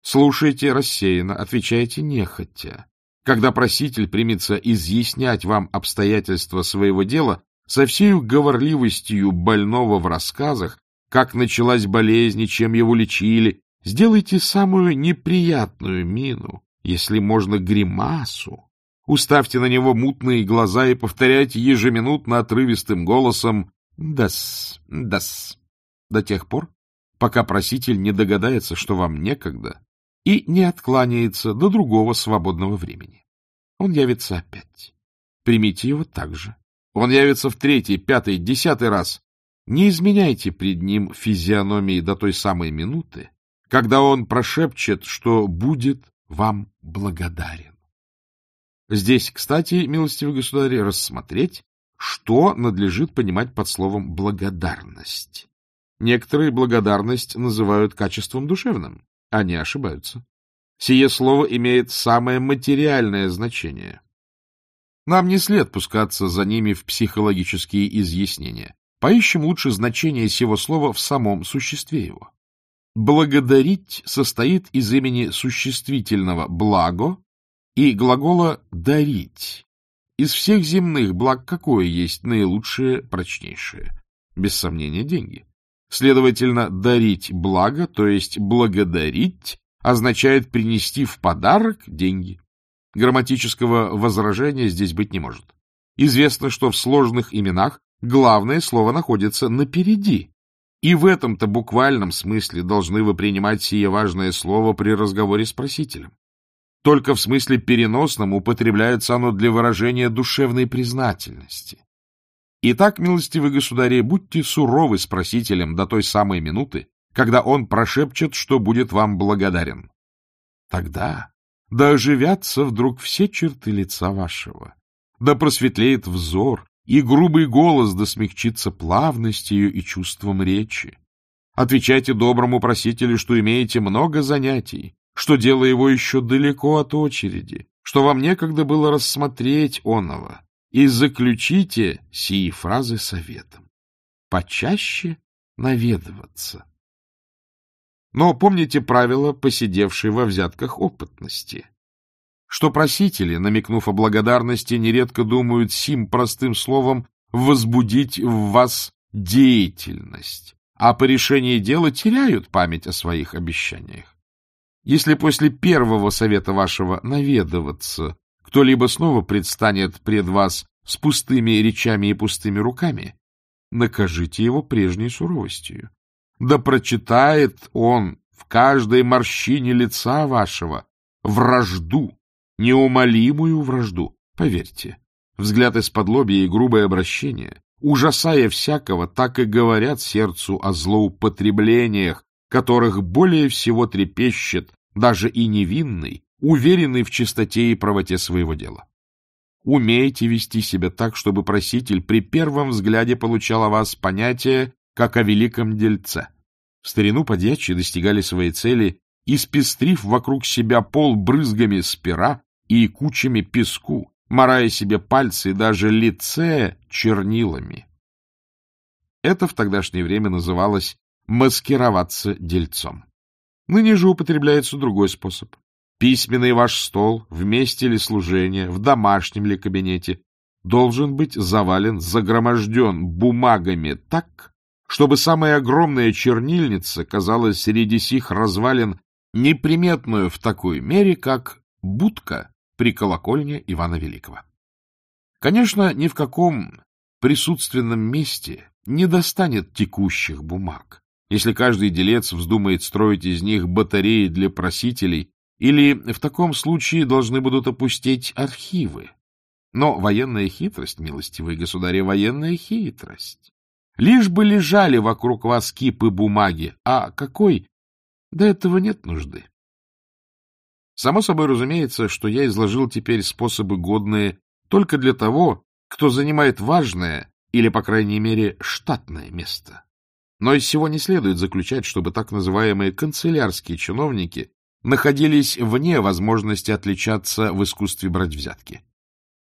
Слушайте рассеянно, отвечайте нехотя. Когда проситель примется изъяснять вам обстоятельства своего дела, со всей говорливостью больного в рассказах, как началась болезнь и чем его лечили, сделайте самую неприятную мину, если можно гримасу, Уставьте на него мутные глаза и повторяйте ежеминутно отрывистым голосом «дас, дас» до тех пор, пока проситель не догадается, что вам некогда, и не откланяется до другого свободного времени. Он явится опять. примите его так же. Он явится в третий, пятый, десятый раз. Не изменяйте пред ним физиономии до той самой минуты, когда он прошепчет, что будет вам благодарен. Здесь, кстати, милостивый государь, рассмотреть, что надлежит понимать под словом «благодарность». Некоторые благодарность называют качеством душевным. Они ошибаются. Сие слово имеет самое материальное значение. Нам не след пускаться за ними в психологические изъяснения. Поищем лучше значение сего слова в самом существе его. «Благодарить» состоит из имени существительного «благо» и глагола «дарить». Из всех земных благ какое есть наилучшее, прочнейшее? Без сомнения, деньги. Следовательно, дарить благо, то есть благодарить, означает принести в подарок деньги. Грамматического возражения здесь быть не может. Известно, что в сложных именах главное слово находится напереди, и в этом-то буквальном смысле должны вы принимать сие важное слово при разговоре с просителем. Только в смысле переносном употребляется оно для выражения душевной признательности. Итак, милостивый государи, будьте суровы с просителем до той самой минуты, когда он прошепчет, что будет вам благодарен. Тогда да оживятся вдруг все черты лица вашего, да просветлеет взор, и грубый голос да смягчится плавностью и чувством речи. Отвечайте доброму просителю, что имеете много занятий, что дело его еще далеко от очереди, что вам некогда было рассмотреть оного, и заключите сии фразы советом. Почаще наведываться. Но помните правило, посидевшей во взятках опытности, что просители, намекнув о благодарности, нередко думают сим простым словом возбудить в вас деятельность, а по решении дела теряют память о своих обещаниях. Если после первого совета вашего наведываться кто-либо снова предстанет пред вас с пустыми речами и пустыми руками, накажите его прежней суровостью. Да прочитает он в каждой морщине лица вашего вражду, неумолимую вражду. Поверьте, взгляд из-под лобья и грубое обращение, ужасая всякого, так и говорят сердцу о злоупотреблениях, которых более всего трепещет даже и невинный, уверенный в чистоте и правоте своего дела. Умейте вести себя так, чтобы проситель при первом взгляде получал о вас понятие, как о великом дельце. В старину подьячие достигали своей цели, испестрив вокруг себя пол брызгами с пера и кучами песку, морая себе пальцы и даже лице чернилами. Это в тогдашнее время называлось маскироваться дельцом. Ныне же употребляется другой способ. Письменный ваш стол, в месте ли служения, в домашнем ли кабинете, должен быть завален, загроможден бумагами так, чтобы самая огромная чернильница казалась среди сих развалин неприметную в такой мере, как будка при колокольне Ивана Великого. Конечно, ни в каком присутственном месте не достанет текущих бумаг, если каждый делец вздумает строить из них батареи для просителей, или в таком случае должны будут опустить архивы. Но военная хитрость, милостивые государи, военная хитрость. Лишь бы лежали вокруг вас кипы бумаги, а какой? До этого нет нужды. Само собой разумеется, что я изложил теперь способы, годные только для того, кто занимает важное или, по крайней мере, штатное место. Но из всего не следует заключать, чтобы так называемые канцелярские чиновники находились вне возможности отличаться в искусстве брать взятки.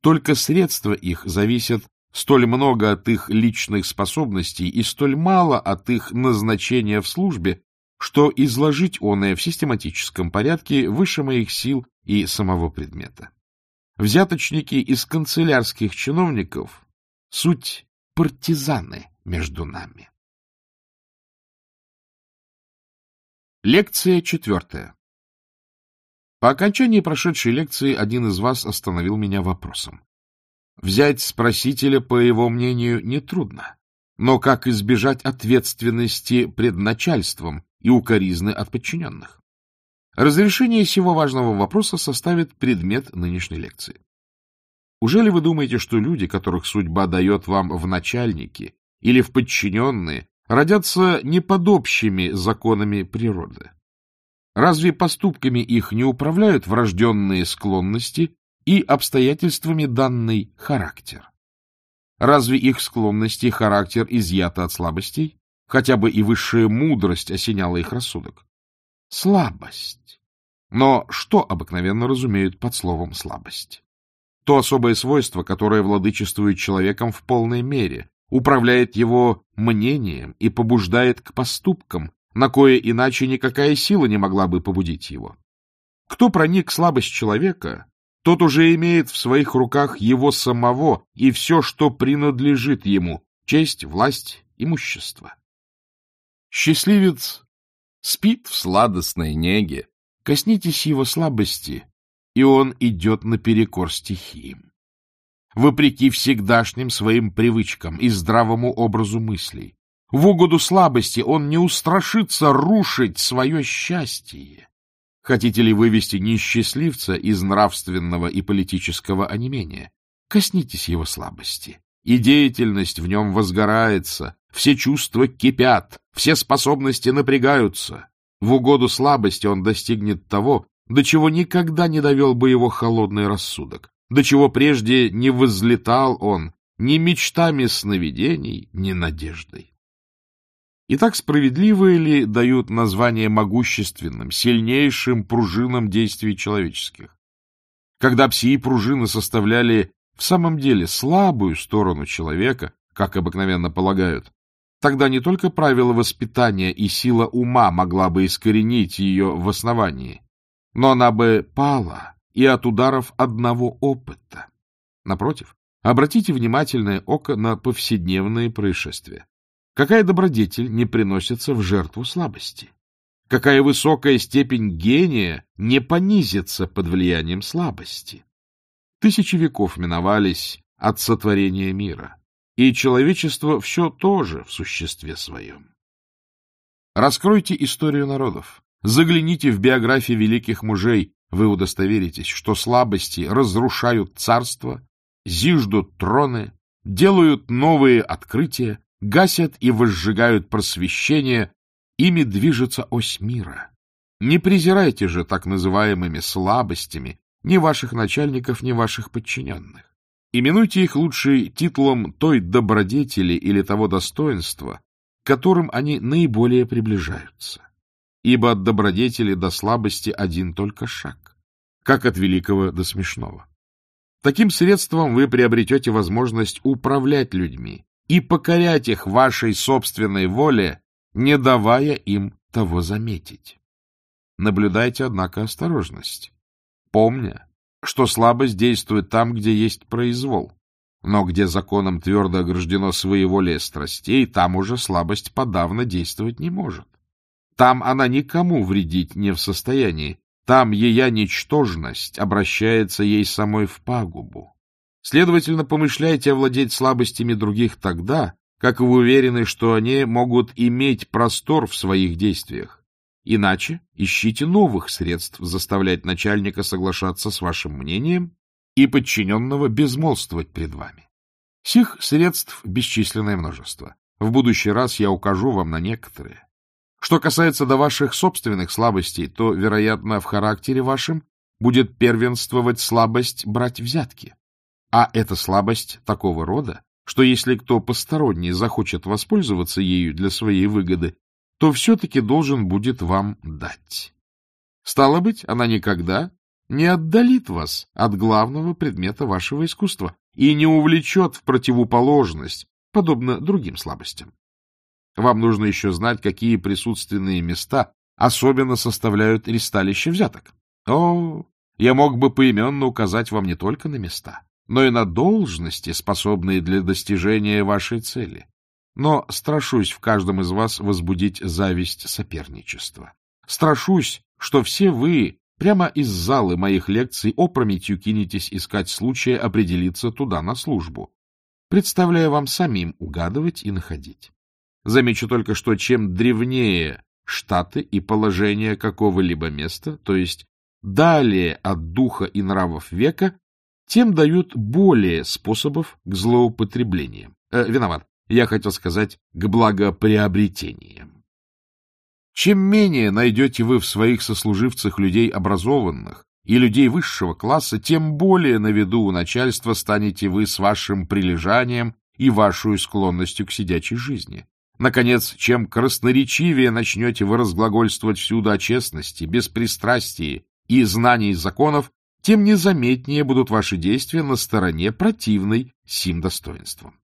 Только средства их зависят столь много от их личных способностей и столь мало от их назначения в службе, что изложить оное в систематическом порядке выше моих сил и самого предмета. Взяточники из канцелярских чиновников — суть партизаны между нами. Лекция четвертая. По окончании прошедшей лекции один из вас остановил меня вопросом. Взять спросителя, по его мнению, нетрудно. Но как избежать ответственности пред начальством и укоризны от подчиненных? Разрешение сего важного вопроса составит предмет нынешней лекции. Ужели вы думаете, что люди, которых судьба дает вам в начальники или в подчиненные, родятся не под общими законами природы? Разве поступками их не управляют врожденные склонности и обстоятельствами данный характер? Разве их склонности и характер изъяты от слабостей? Хотя бы и высшая мудрость осеняла их рассудок. Слабость. Но что обыкновенно разумеют под словом «слабость»? То особое свойство, которое владычествует человеком в полной мере, управляет его мнением и побуждает к поступкам, на кое иначе никакая сила не могла бы побудить его. Кто проник слабость человека, тот уже имеет в своих руках его самого и все, что принадлежит ему — честь, власть, имущество. Счастливец спит в сладостной неге, коснитесь его слабости, и он идет наперекор стихиям. Вопреки всегдашним своим привычкам и здравому образу мыслей, в угоду слабости он не устрашится рушить свое счастье. Хотите ли вывести несчастливца из нравственного и политического онемения? Коснитесь его слабости, и деятельность в нем возгорается, все чувства кипят, все способности напрягаются. В угоду слабости он достигнет того, до чего никогда не довел бы его холодный рассудок, до чего прежде не возлетал он ни мечтами сновидений, ни надеждой. Итак, справедливые ли дают название могущественным, сильнейшим пружинам действий человеческих? Когда пси и пружины составляли в самом деле слабую сторону человека, как обыкновенно полагают, тогда не только правила воспитания и сила ума могла бы искоренить ее в основании, но она бы пала и от ударов одного опыта. Напротив, обратите внимательное око на повседневные происшествия. Какая добродетель не приносится в жертву слабости? Какая высокая степень гения не понизится под влиянием слабости? Тысячи веков миновались от сотворения мира, и человечество все тоже в существе своем. Раскройте историю народов, загляните в биографии великих мужей, вы удостоверитесь, что слабости разрушают царства, зиждут троны, делают новые открытия, гасят и возжигают просвещение, ими движется ось мира. Не презирайте же так называемыми слабостями ни ваших начальников, ни ваших подчиненных. Именуйте их лучше титулом той добродетели или того достоинства, к которым они наиболее приближаются. Ибо от добродетели до слабости один только шаг, как от великого до смешного. Таким средством вы приобретете возможность управлять людьми, и покорять их вашей собственной воле, не давая им того заметить. Наблюдайте, однако, осторожность, помня, что слабость действует там, где есть произвол, но где законом твердо ограждено своеволие страстей, там уже слабость подавно действовать не может. Там она никому вредить не в состоянии, там ея ничтожность обращается ей самой в пагубу. Следовательно, помышляйте овладеть слабостями других тогда, как вы уверены, что они могут иметь простор в своих действиях. Иначе ищите новых средств заставлять начальника соглашаться с вашим мнением и подчиненного безмолвствовать пред вами. Сих средств бесчисленное множество. В будущий раз я укажу вам на некоторые. Что касается до ваших собственных слабостей, то, вероятно, в характере вашем будет первенствовать слабость брать взятки. А эта слабость такого рода, что если кто посторонний захочет воспользоваться ею для своей выгоды, то все-таки должен будет вам дать. Стало быть, она никогда не отдалит вас от главного предмета вашего искусства и не увлечет в противоположность, подобно другим слабостям. Вам нужно еще знать, какие присутственные места особенно составляют ристалище взяток. О, я мог бы поименно указать вам не только на места, но и на должности, способные для достижения вашей цели. Но страшусь в каждом из вас возбудить зависть соперничества. Страшусь, что все вы прямо из залы моих лекций опрометью кинетесь искать случая определиться туда на службу, представляя вам самим угадывать и находить. Замечу только, что чем древнее штаты и положение какого-либо места, то есть далее от духа и нравов века, тем дают более способов к злоупотреблениям. Э, виноват, я хотел сказать, к благоприобретениям. Чем менее найдете вы в своих сослуживцах людей образованных и людей высшего класса, тем более на виду у начальства станете вы с вашим прилежанием и вашей склонностью к сидячей жизни. Наконец, чем красноречивее начнете вы разглагольствовать всюду о честности, беспристрастии и знании законов, тем незаметнее будут ваши действия на стороне противной сим достоинством.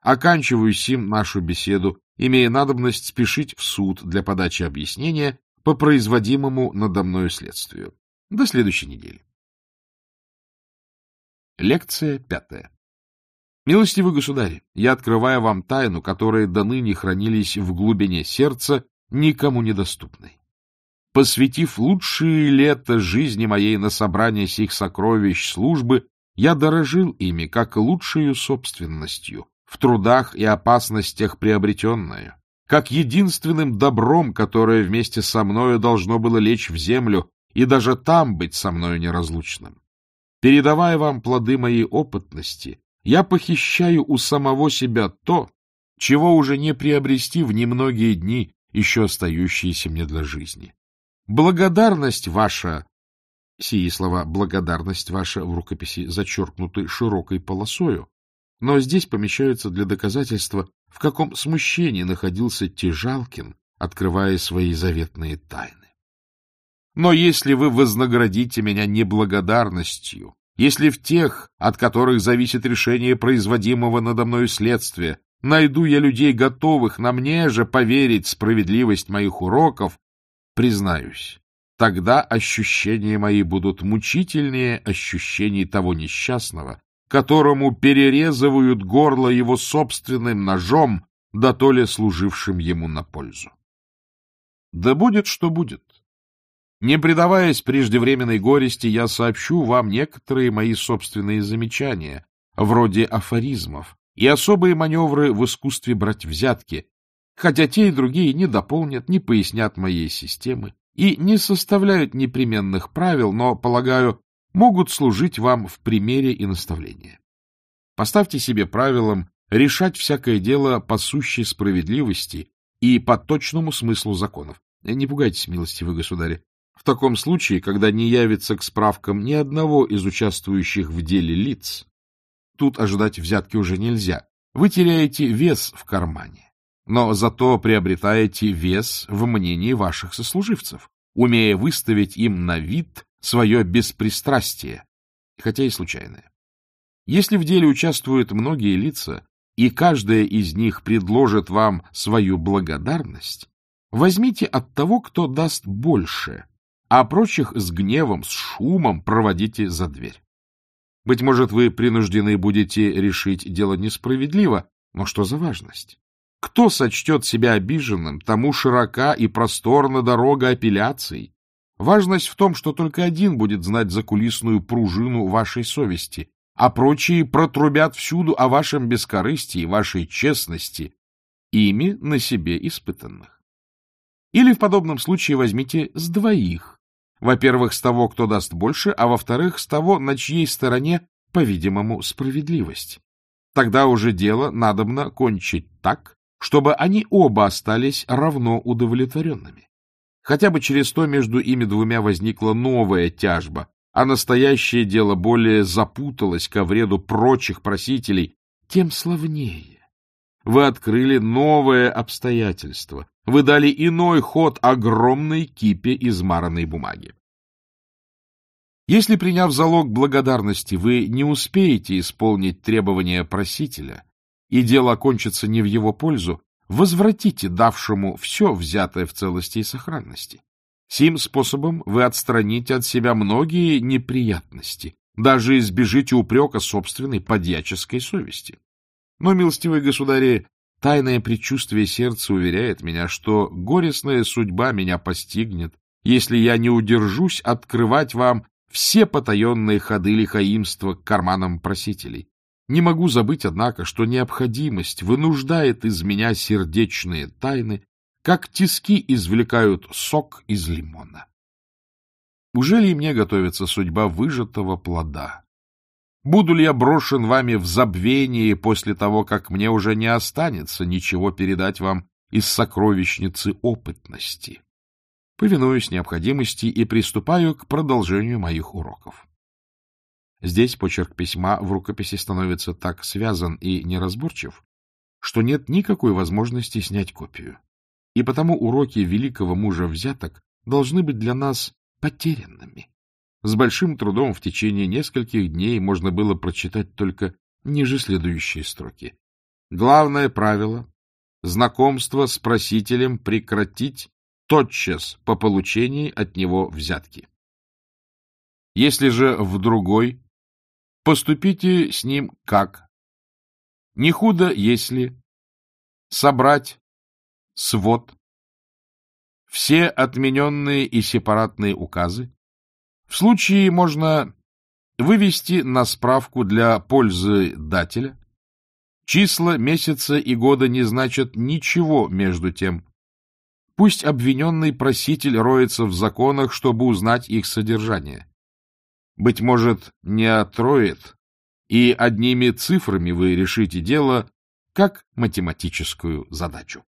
Оканчиваю сим нашу беседу, имея надобность спешить в суд для подачи объяснения по производимому надо мною следствию. До следующей недели. Лекция пятая. Милостивый государь, я открываю вам тайну, которые до ныне хранились в глубине сердца, никому недоступной. Посвятив лучшие лета жизни моей на собрание сих сокровищ службы, я дорожил ими, как лучшую собственностью, в трудах и опасностях приобретенную, как единственным добром, которое вместе со мною должно было лечь в землю и даже там быть со мною неразлучным. Передавая вам плоды моей опытности, я похищаю у самого себя то, чего уже не приобрести в немногие дни, еще остающиеся мне для жизни. Благодарность ваша, сии слова «благодарность ваша» в рукописи зачеркнуты широкой полосою, но здесь помещаются для доказательства, в каком смущении находился Тижалкин, открывая свои заветные тайны. Но если вы вознаградите меня неблагодарностью, если в тех, от которых зависит решение производимого надо мною следствия, найду я людей, готовых на мне же поверить справедливость моих уроков, Признаюсь, тогда ощущения мои будут мучительнее ощущений того несчастного, которому перерезывают горло его собственным ножом, да то ли служившим ему на пользу. Да будет, что будет. Не предаваясь преждевременной горести, я сообщу вам некоторые мои собственные замечания, вроде афоризмов, и особые маневры в искусстве брать взятки, хотя те и другие не дополнят, не пояснят моей системы и не составляют непременных правил, но, полагаю, могут служить вам в примере и наставлении. Поставьте себе правилом решать всякое дело по сущей справедливости и по точному смыслу законов. Не пугайтесь, милостивый государь. В таком случае, когда не явится к справкам ни одного из участвующих в деле лиц, тут ожидать взятки уже нельзя, вы теряете вес в кармане но зато приобретаете вес в мнении ваших сослуживцев, умея выставить им на вид свое беспристрастие, хотя и случайное. Если в деле участвуют многие лица, и каждая из них предложит вам свою благодарность, возьмите от того, кто даст больше, а прочих с гневом, с шумом проводите за дверь. Быть может, вы принуждены будете решить дело несправедливо, но что за важность? Кто сочтет себя обиженным, тому широка и просторна дорога апелляций. Важность в том, что только один будет знать закулисную пружину вашей совести, а прочие протрубят всюду о вашем бескорыстии, вашей честности, ими на себе испытанных. Или в подобном случае возьмите с двоих. Во-первых, с того, кто даст больше, а во-вторых, с того, на чьей стороне, по-видимому, справедливость. Тогда уже дело надобно кончить так, чтобы они оба остались равно удовлетворенными. Хотя бы через то между ими двумя возникла новая тяжба, а настоящее дело более запуталось ко вреду прочих просителей, тем славнее. Вы открыли новое обстоятельство, вы дали иной ход огромной кипе измаранной бумаги. Если, приняв залог благодарности, вы не успеете исполнить требования просителя, и дело окончится не в его пользу, возвратите давшему все взятое в целости и сохранности. Сим способом вы отстраните от себя многие неприятности, даже избежите упрека собственной подьяческой совести. Но, милостивые государи, тайное предчувствие сердца уверяет меня, что горестная судьба меня постигнет, если я не удержусь открывать вам все потаенные ходы лихаимства к карманам просителей. Не могу забыть, однако, что необходимость вынуждает из меня сердечные тайны, как тиски извлекают сок из лимона. Уже ли мне готовится судьба выжатого плода? Буду ли я брошен вами в забвение после того, как мне уже не останется ничего передать вам из сокровищницы опытности? Повинуюсь необходимости и приступаю к продолжению моих уроков. Здесь почерк письма в рукописи становится так связан и неразборчив, что нет никакой возможности снять копию. И потому уроки великого мужа взяток должны быть для нас потерянными. С большим трудом в течение нескольких дней можно было прочитать только ниже следующие строки. Главное правило — знакомство с просителем прекратить тотчас по получении от него взятки. Если же в другой, поступите с ним как? Не худо, если собрать свод, все отмененные и сепаратные указы, в случае можно вывести на справку для пользы дателя. Числа месяца и года не значат ничего между тем. Пусть обвиненный проситель роется в законах, чтобы узнать их содержание. Быть может, не отроет, и одними цифрами вы решите дело как математическую задачу.